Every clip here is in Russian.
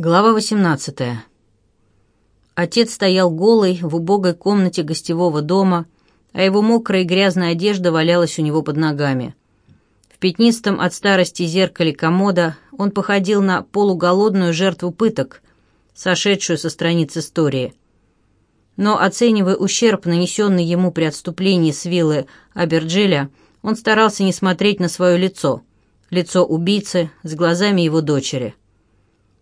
Глава 18. Отец стоял голый в убогой комнате гостевого дома, а его мокрая и грязная одежда валялась у него под ногами. В пятнистом от старости зеркале комода он походил на полуголодную жертву пыток, сошедшую со страниц истории. Но, оценивая ущерб, нанесенный ему при отступлении с виллы Аберджиля, он старался не смотреть на свое лицо, лицо убийцы с глазами его дочери.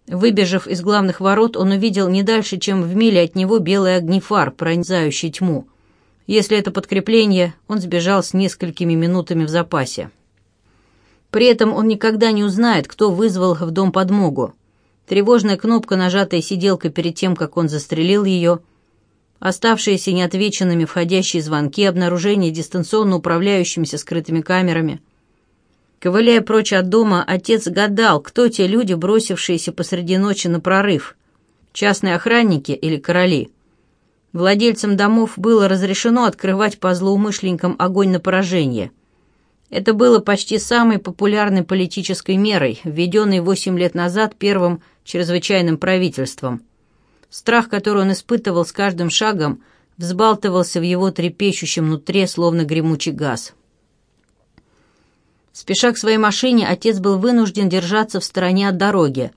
Выбежав из главных ворот, он увидел не дальше, чем в миле от него белый огнефар, пронзающий тьму. Если это подкрепление, он сбежал с несколькими минутами в запасе. При этом он никогда не узнает, кто вызвал в дом подмогу. Тревожная кнопка, нажатая сиделкой перед тем, как он застрелил ее, оставшиеся неотвеченными входящие звонки, обнаружение дистанционно управляющимися скрытыми камерами, Ковыляя прочь от дома, отец гадал, кто те люди, бросившиеся посреди ночи на прорыв. Частные охранники или короли? Владельцам домов было разрешено открывать по злоумышленникам огонь на поражение. Это было почти самой популярной политической мерой, введенной 8 лет назад первым чрезвычайным правительством. Страх, который он испытывал с каждым шагом, взбалтывался в его трепещущем нутре, словно гремучий газ. Спеша к своей машине, отец был вынужден держаться в стороне от дороги.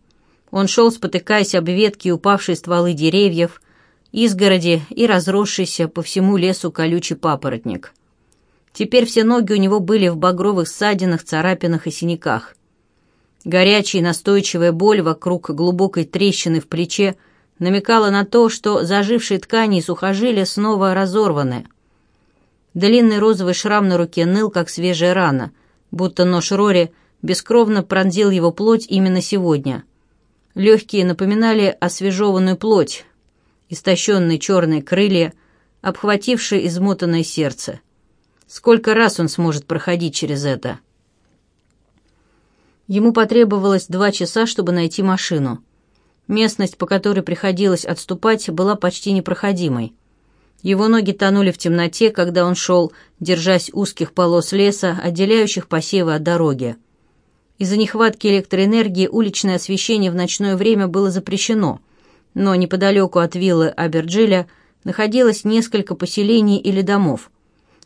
Он шел, спотыкаясь об ветки и упавшие стволы деревьев, изгороди и разросшийся по всему лесу колючий папоротник. Теперь все ноги у него были в багровых ссадинах, царапинах и синяках. Горячая и настойчивая боль вокруг глубокой трещины в плече намекала на то, что зажившие ткани и сухожилия снова разорваны. Длинный розовый шрам на руке ныл, как свежая рана — будто нож Рори бескровно пронзил его плоть именно сегодня. Легкие напоминали освежеванную плоть, истощенные черные крылья, обхватившие измотанное сердце. Сколько раз он сможет проходить через это? Ему потребовалось два часа, чтобы найти машину. Местность, по которой приходилось отступать, была почти непроходимой. Его ноги тонули в темноте, когда он шел, держась узких полос леса, отделяющих посевы от дороги. Из-за нехватки электроэнергии уличное освещение в ночное время было запрещено, но неподалеку от виллы Аберджиля находилось несколько поселений или домов.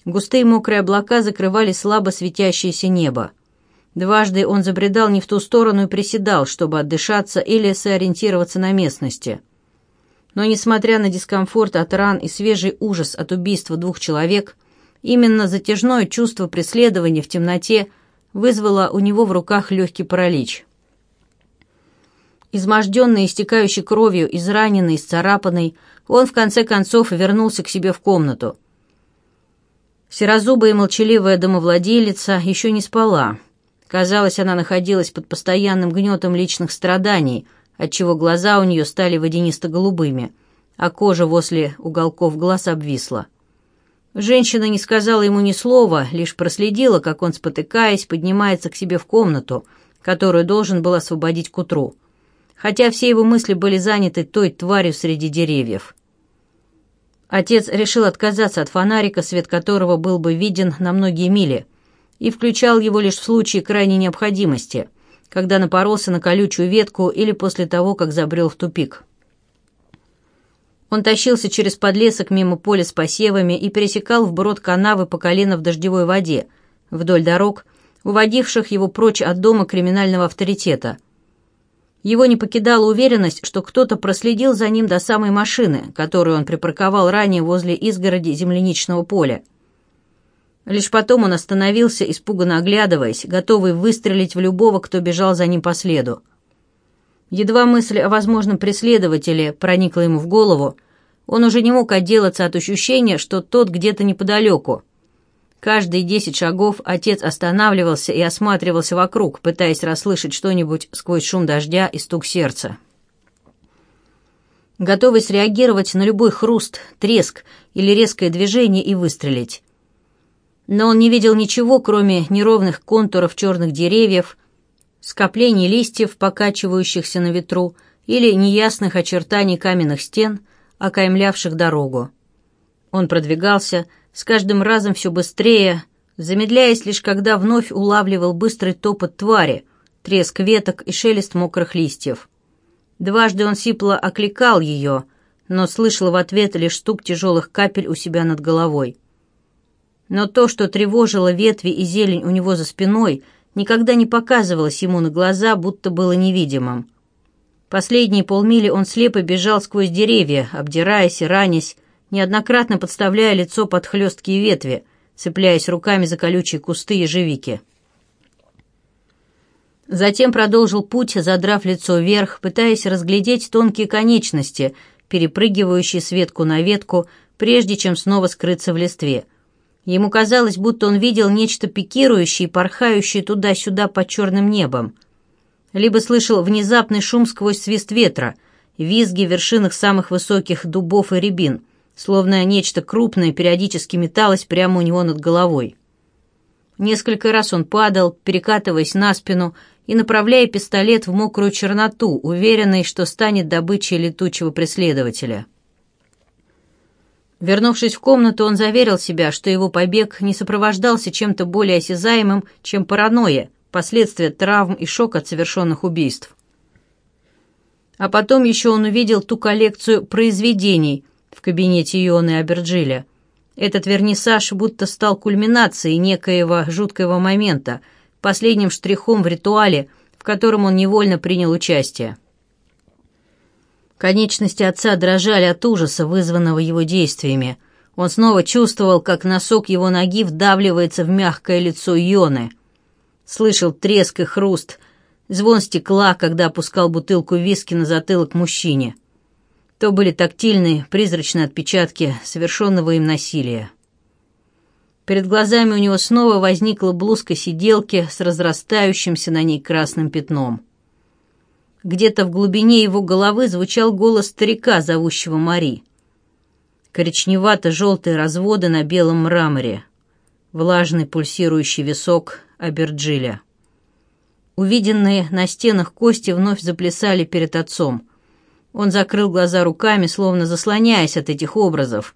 Густые мокрые облака закрывали слабо светящееся небо. Дважды он забредал не в ту сторону и приседал, чтобы отдышаться или сориентироваться на местности – но, несмотря на дискомфорт от ран и свежий ужас от убийства двух человек, именно затяжное чувство преследования в темноте вызвало у него в руках легкий паралич. Изможденный, истекающий кровью, израненный, исцарапанный, он в конце концов вернулся к себе в комнату. Серозубая и молчаливая домовладелица еще не спала. Казалось, она находилась под постоянным гнетом личных страданий – отчего глаза у нее стали водянисто-голубыми, а кожа возле уголков глаз обвисла. Женщина не сказала ему ни слова, лишь проследила, как он, спотыкаясь, поднимается к себе в комнату, которую должен был освободить к утру, хотя все его мысли были заняты той тварью среди деревьев. Отец решил отказаться от фонарика, свет которого был бы виден на многие мили, и включал его лишь в случае крайней необходимости когда напоролся на колючую ветку или после того, как забрел в тупик. Он тащился через подлесок мимо поля с посевами и пересекал вброд канавы по колено в дождевой воде, вдоль дорог, уводивших его прочь от дома криминального авторитета. Его не покидала уверенность, что кто-то проследил за ним до самой машины, которую он припарковал ранее возле изгороди земляничного поля. Лишь потом он остановился, испуганно оглядываясь, готовый выстрелить в любого, кто бежал за ним по следу. Едва мысль о возможном преследователе проникла ему в голову, он уже не мог отделаться от ощущения, что тот где-то неподалеку. Каждые десять шагов отец останавливался и осматривался вокруг, пытаясь расслышать что-нибудь сквозь шум дождя и стук сердца. Готовый среагировать на любой хруст, треск или резкое движение и выстрелить но он не видел ничего, кроме неровных контуров черных деревьев, скоплений листьев, покачивающихся на ветру, или неясных очертаний каменных стен, окаймлявших дорогу. Он продвигался, с каждым разом все быстрее, замедляясь лишь когда вновь улавливал быстрый топот твари, треск веток и шелест мокрых листьев. Дважды он сипло окликал ее, но слышал в ответ лишь стук тяжелых капель у себя над головой но то, что тревожило ветви и зелень у него за спиной, никогда не показывалось ему на глаза, будто было невидимым. Последние полмили он слепо бежал сквозь деревья, обдираясь и ранясь, неоднократно подставляя лицо под хлесткие ветви, цепляясь руками за колючие кусты ежевики. Затем продолжил путь, задрав лицо вверх, пытаясь разглядеть тонкие конечности, перепрыгивающие с ветку на ветку, прежде чем снова скрыться в листве – Ему казалось, будто он видел нечто пикирующее и порхающее туда-сюда под черным небом. Либо слышал внезапный шум сквозь свист ветра, визги в вершинах самых высоких дубов и рябин, словно нечто крупное периодически металось прямо у него над головой. Несколько раз он падал, перекатываясь на спину и направляя пистолет в мокрую черноту, уверенный, что станет добычей летучего преследователя. Вернувшись в комнату, он заверил себя, что его побег не сопровождался чем-то более осязаемым, чем паранойя, последствия травм и шок от совершенных убийств. А потом еще он увидел ту коллекцию произведений в кабинете Ионы Аберджиля. Этот вернисаж будто стал кульминацией некоего жуткого момента, последним штрихом в ритуале, в котором он невольно принял участие. Конечности отца дрожали от ужаса, вызванного его действиями. Он снова чувствовал, как носок его ноги вдавливается в мягкое лицо Йоны. Слышал треск и хруст, звон стекла, когда опускал бутылку виски на затылок мужчине. То были тактильные, призрачные отпечатки совершенного им насилия. Перед глазами у него снова возникла блузка сиделки с разрастающимся на ней красным пятном. Где-то в глубине его головы звучал голос старика, зовущего Мари. Коричневато-желтые разводы на белом мраморе. Влажный пульсирующий висок Аберджиля. Увиденные на стенах кости вновь заплясали перед отцом. Он закрыл глаза руками, словно заслоняясь от этих образов.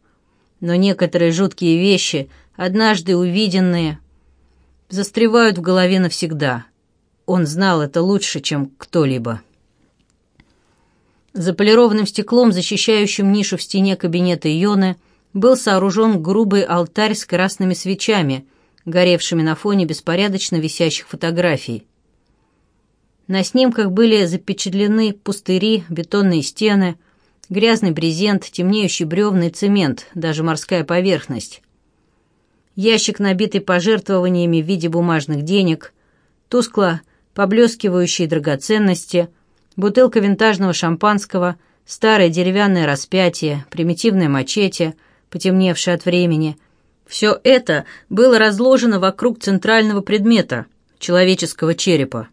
Но некоторые жуткие вещи, однажды увиденные, застревают в голове навсегда. Он знал это лучше, чем кто-либо. За полированным стеклом, защищающим нишу в стене кабинета Йоны, был сооружен грубый алтарь с красными свечами, горевшими на фоне беспорядочно висящих фотографий. На снимках были запечатлены пустыри, бетонные стены, грязный брезент, темнеющий бревный цемент, даже морская поверхность. Ящик, набитый пожертвованиями в виде бумажных денег, тускло поблескивающие драгоценности — Бутылка винтажного шампанского, старое деревянное распятие, примитивное мачете, потемневшее от времени. Все это было разложено вокруг центрального предмета — человеческого черепа.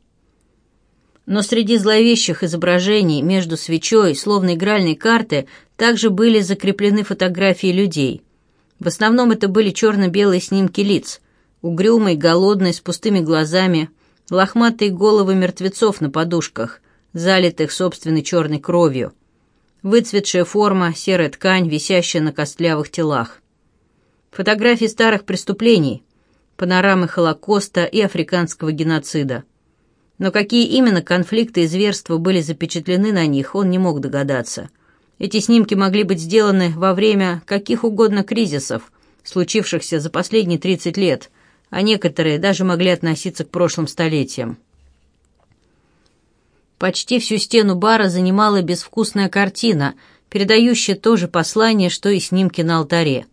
Но среди зловещих изображений между свечой, словно игральной карты, также были закреплены фотографии людей. В основном это были черно-белые снимки лиц, угрюмые, голодные, с пустыми глазами, лохматые головы мертвецов на подушках, залитых собственной черной кровью. Выцветшая форма, серая ткань, висящая на костлявых телах. Фотографии старых преступлений, панорамы Холокоста и африканского геноцида. Но какие именно конфликты и зверства были запечатлены на них, он не мог догадаться. Эти снимки могли быть сделаны во время каких угодно кризисов, случившихся за последние 30 лет, а некоторые даже могли относиться к прошлым столетиям. Почти всю стену бара занимала безвкусная картина, передающая то же послание, что и снимки на алтаре.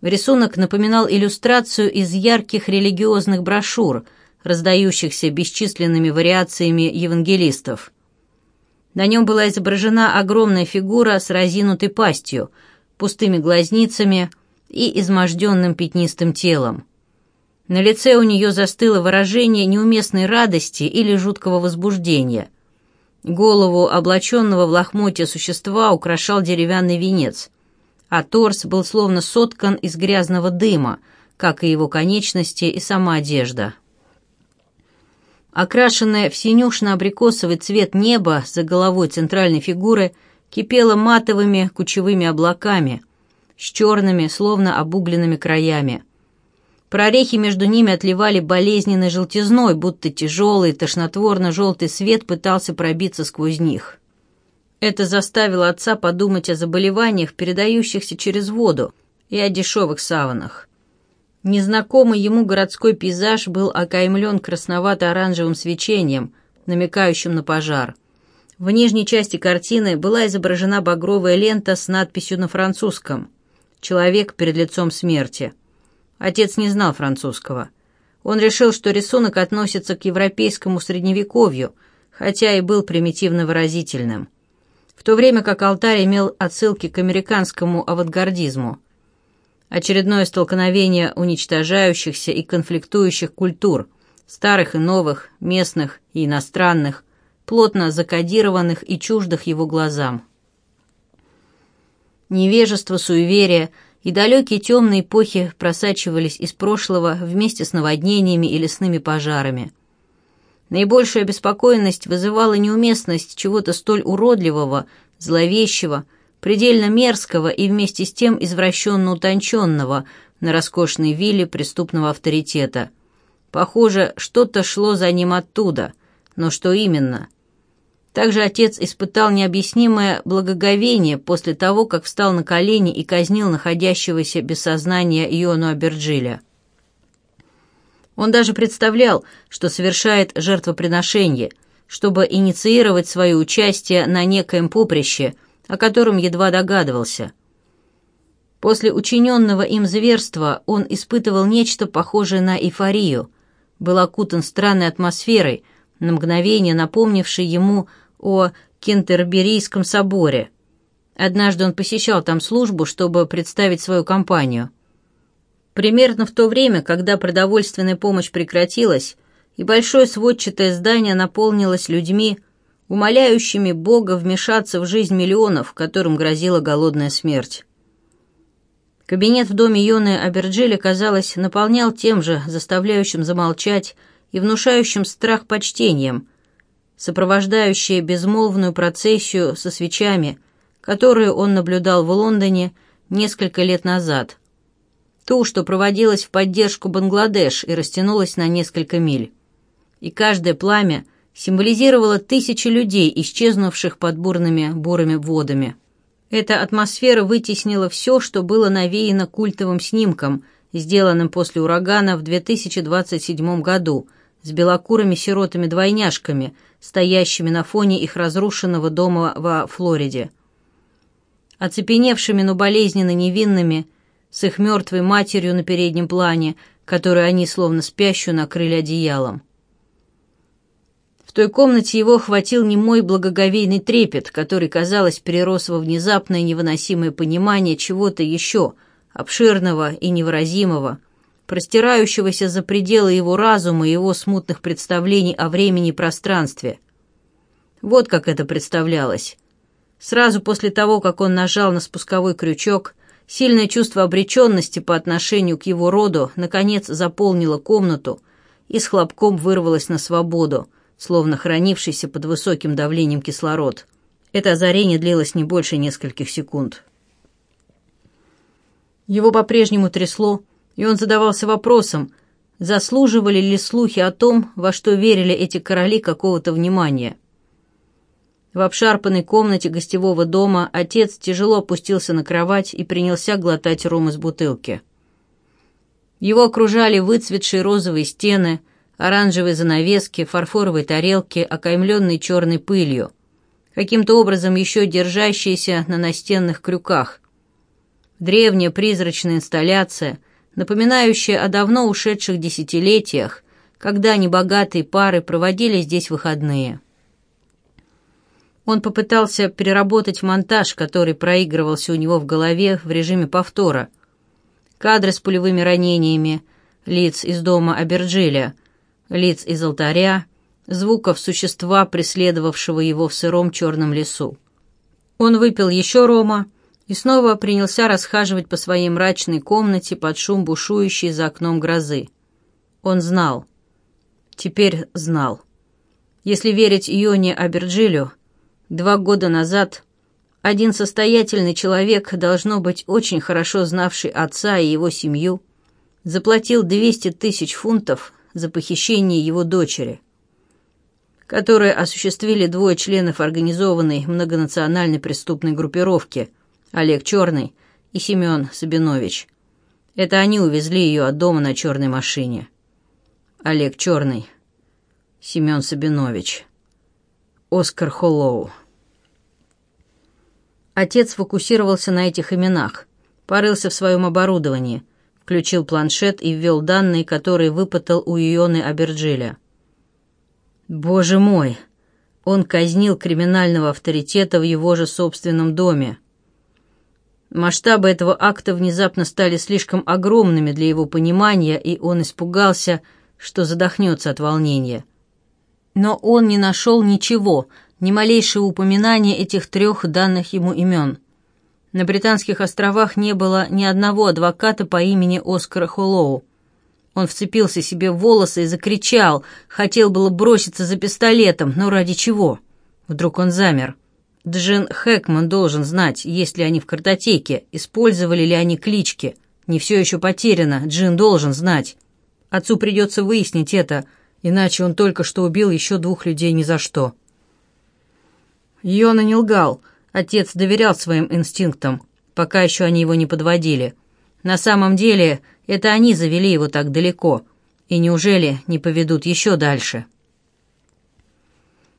Рисунок напоминал иллюстрацию из ярких религиозных брошюр, раздающихся бесчисленными вариациями евангелистов. На нем была изображена огромная фигура с разинутой пастью, пустыми глазницами и изможденным пятнистым телом. На лице у нее застыло выражение неуместной радости или жуткого возбуждения. Голову облаченного в лохмотье существа украшал деревянный венец, а торс был словно соткан из грязного дыма, как и его конечности и сама одежда. Окрашенное в синюшно-абрикосовый цвет небо за головой центральной фигуры кипело матовыми кучевыми облаками с черными, словно обугленными краями – Прорехи между ними отливали болезненной желтизной, будто тяжелый, тошнотворно-желтый свет пытался пробиться сквозь них. Это заставило отца подумать о заболеваниях, передающихся через воду, и о дешевых саванах. Незнакомый ему городской пейзаж был окаймлен красновато-оранжевым свечением, намекающим на пожар. В нижней части картины была изображена багровая лента с надписью на французском «Человек перед лицом смерти». Отец не знал французского. Он решил, что рисунок относится к европейскому средневековью, хотя и был примитивно выразительным. В то время как алтарь имел отсылки к американскому авангардизму. Очередное столкновение уничтожающихся и конфликтующих культур, старых и новых, местных и иностранных, плотно закодированных и чуждых его глазам. Невежество, суеверие – и далекие темные эпохи просачивались из прошлого вместе с наводнениями и лесными пожарами. Наибольшая беспокойность вызывала неуместность чего-то столь уродливого, зловещего, предельно мерзкого и вместе с тем извращенно утонченного на роскошной вилле преступного авторитета. Похоже, что-то шло за ним оттуда, но что именно – также отец испытал необъяснимое благоговение после того, как встал на колени и казнил находящегося без сознания Иону Аберджиля. Он даже представлял, что совершает жертвоприношение, чтобы инициировать свое участие на некоем поприще, о котором едва догадывался. После учиненного им зверства он испытывал нечто похожее на эйфорию, был окутан странной атмосферой, на мгновение напомнившей ему о Кентерберийском соборе. Однажды он посещал там службу, чтобы представить свою компанию. Примерно в то время, когда продовольственная помощь прекратилась, и большое сводчатое здание наполнилось людьми, умоляющими Бога вмешаться в жизнь миллионов, которым грозила голодная смерть. Кабинет в доме Йоны Аберджили, казалось, наполнял тем же, заставляющим замолчать и внушающим страх почтением – сопровождающие безмолвную процессию со свечами, которую он наблюдал в Лондоне несколько лет назад. Ту, что проводилась в поддержку Бангладеш и растянулась на несколько миль. И каждое пламя символизировало тысячи людей, исчезнувших под бурными бурыми водами. Эта атмосфера вытеснила все, что было навеяно культовым снимком, сделанным после урагана в 2027 году – с белокурыми сиротами-двойняшками, стоящими на фоне их разрушенного дома во Флориде. Оцепеневшими, но болезненно невинными, с их мертвой матерью на переднем плане, которую они словно спящую накрыли одеялом. В той комнате его охватил немой благоговейный трепет, который, казалось, перерос во внезапное невыносимое понимание чего-то еще, обширного и невыразимого – простирающегося за пределы его разума и его смутных представлений о времени и пространстве. Вот как это представлялось. Сразу после того, как он нажал на спусковой крючок, сильное чувство обреченности по отношению к его роду наконец заполнило комнату и с хлопком вырвалось на свободу, словно хранившийся под высоким давлением кислород. Это озарение длилось не больше нескольких секунд. Его по-прежнему трясло, и он задавался вопросом, заслуживали ли слухи о том, во что верили эти короли какого-то внимания. В обшарпанной комнате гостевого дома отец тяжело опустился на кровать и принялся глотать ром из бутылки. Его окружали выцветшие розовые стены, оранжевые занавески, фарфоровые тарелки, окаймленные черной пылью, каким-то образом еще держащиеся на настенных крюках. Древняя призрачная инсталляция, напоминающее о давно ушедших десятилетиях, когда небогатые пары проводили здесь выходные. Он попытался переработать монтаж, который проигрывался у него в голове в режиме повтора. Кадры с пулевыми ранениями, лиц из дома Аберджиля, лиц из алтаря, звуков существа, преследовавшего его в сыром черном лесу. Он выпил еще рома, и снова принялся расхаживать по своей мрачной комнате под шум бушующей за окном грозы. Он знал. Теперь знал. Если верить Йоне Аберджилю, два года назад один состоятельный человек, должно быть очень хорошо знавший отца и его семью, заплатил 200 тысяч фунтов за похищение его дочери, которое осуществили двое членов организованной многонациональной преступной группировки, Олег Черный и Семен Сабинович. Это они увезли ее от дома на черной машине. Олег Черный, Семен Сабинович, Оскар Холлоу. Отец фокусировался на этих именах, порылся в своем оборудовании, включил планшет и ввел данные, которые выпытал у Ионы Аберджиля. «Боже мой!» Он казнил криминального авторитета в его же собственном доме. Масштабы этого акта внезапно стали слишком огромными для его понимания, и он испугался, что задохнется от волнения. Но он не нашел ничего, ни малейшего упоминания этих трех данных ему имен. На Британских островах не было ни одного адвоката по имени Оскара Холлоу. Он вцепился себе в волосы и закричал, хотел было броситься за пистолетом, но ради чего? Вдруг он замер. Джин Хэкман должен знать, есть ли они в картотеке, использовали ли они клички. Не все еще потеряно, Джин должен знать. Отцу придется выяснить это, иначе он только что убил еще двух людей ни за что. Йона не лгал. Отец доверял своим инстинктам, пока еще они его не подводили. На самом деле, это они завели его так далеко. И неужели не поведут еще дальше?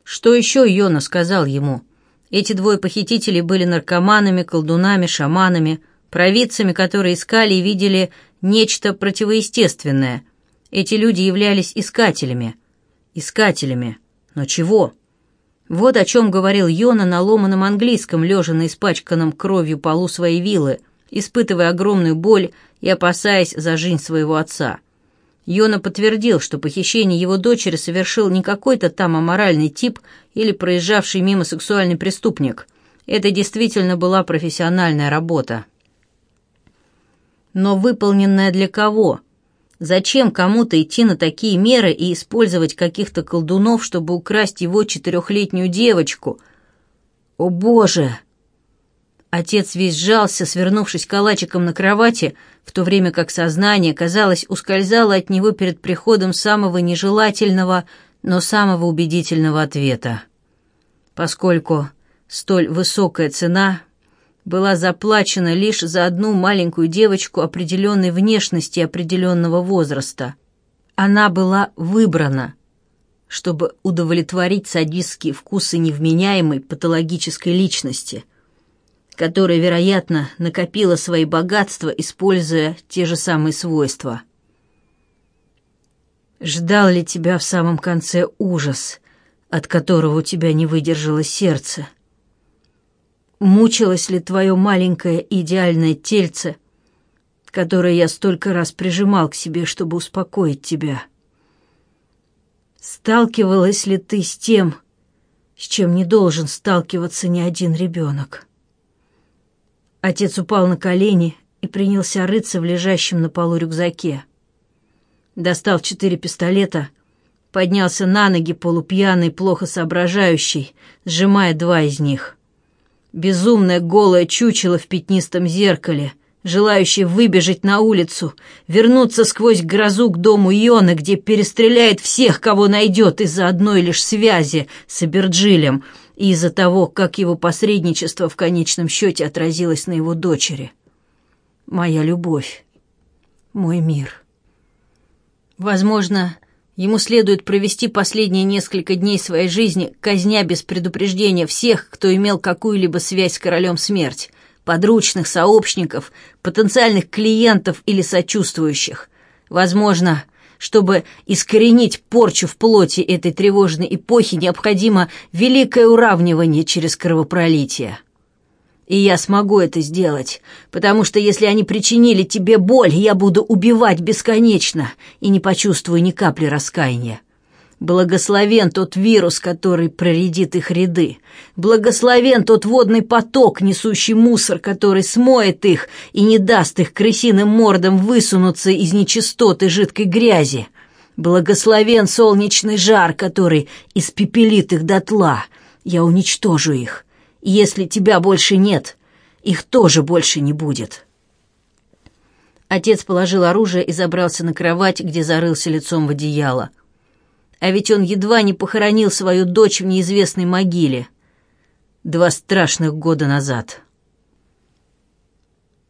Что еще Йона сказал ему? — эти двое похитителей были наркоманами, колдунами, шаманами, провидцами, которые искали и видели нечто противоестественное. Эти люди являлись искателями. Искателями. Но чего? Вот о чем говорил Йона на ломаном английском, лежа на испачканном кровью полу своей виллы, испытывая огромную боль и опасаясь за жизнь своего отца. Йона подтвердил, что похищение его дочери совершил не какой-то там аморальный тип или проезжавший мимо сексуальный преступник. Это действительно была профессиональная работа. Но выполненная для кого? Зачем кому-то идти на такие меры и использовать каких-то колдунов, чтобы украсть его четырехлетнюю девочку? О боже! Отец весь сжался, свернувшись калачиком на кровати, в то время как сознание, казалось, ускользало от него перед приходом самого нежелательного, но самого убедительного ответа. Поскольку столь высокая цена была заплачена лишь за одну маленькую девочку определенной внешности и определенного возраста. Она была выбрана, чтобы удовлетворить садистские вкусы невменяемой патологической личности – которая, вероятно, накопила свои богатства, используя те же самые свойства. Ждал ли тебя в самом конце ужас, от которого у тебя не выдержало сердце? Мучилось ли твое маленькое идеальное тельце, которое я столько раз прижимал к себе, чтобы успокоить тебя? Сталкивалась ли ты с тем, с чем не должен сталкиваться ни один ребенок? Отец упал на колени и принялся рыться в лежащем на полу рюкзаке. Достал четыре пистолета, поднялся на ноги полупьяный, плохо соображающий, сжимая два из них. Безумное голое чучело в пятнистом зеркале, желающее выбежать на улицу, вернуться сквозь грозу к дому Йона, где перестреляет всех, кого найдет из-за одной лишь связи с Аберджилем — и из-за того, как его посредничество в конечном счете отразилось на его дочери. Моя любовь, мой мир. Возможно, ему следует провести последние несколько дней своей жизни, казня без предупреждения всех, кто имел какую-либо связь с королем смерть, подручных, сообщников, потенциальных клиентов или сочувствующих. Возможно, чтобы искоренить порчу в плоти этой тревожной эпохи, необходимо великое уравнивание через кровопролитие. И я смогу это сделать, потому что если они причинили тебе боль, я буду убивать бесконечно и не почувствую ни капли раскаяния. Благословен тот вирус, который проредит их ряды. Благословен тот водный поток, несущий мусор, который смоет их и не даст их крысиным мордам высунуться из нечистоты жидкой грязи. Благословен солнечный жар, который испепелит их дотла. Я уничтожу их. и Если тебя больше нет, их тоже больше не будет». Отец положил оружие и забрался на кровать, где зарылся лицом в одеяло. А ведь он едва не похоронил свою дочь в неизвестной могиле. Два страшных года назад.